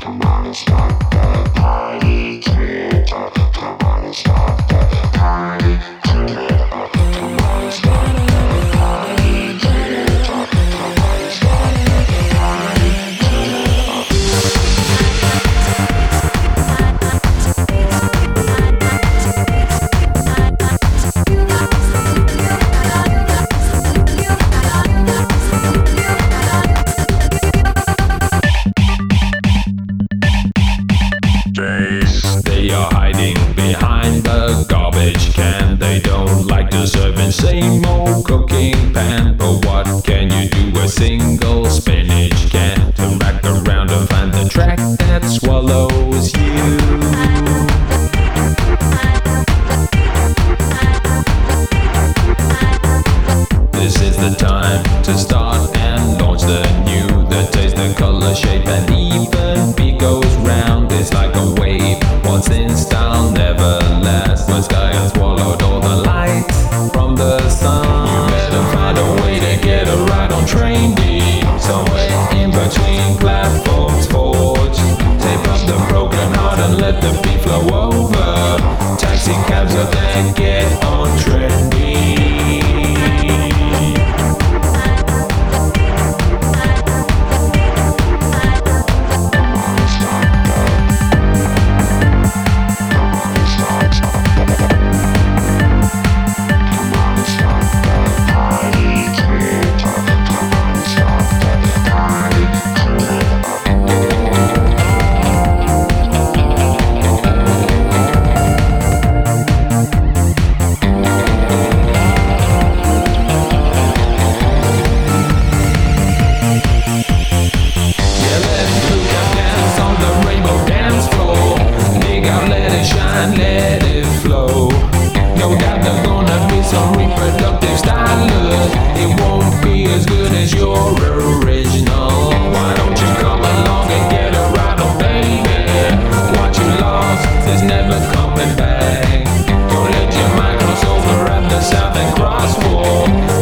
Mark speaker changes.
Speaker 1: Come on, start the party, kids! Come on! behind the garbage can. They don't like the serving same old cooking pan. But what can you do? A single spinach can turn back around and find the track that swallows you. This is the time to start and launch the new. The taste, the color, shape, and even beat goes round. It's like a wave. What's in style never lasts. My sky has swallowed all the light from the sun. You better find a way to get a ride on train D. Somewhere in between platforms. Tape up the broken heart and let the beat flow over. Taxi cabs are then get on train. Some reproductive style look. It won't be as good as your original. Why don't you come along and get a ride on, baby? What you lost is never coming back. Don't let your mind cross over at the southern crosswalk.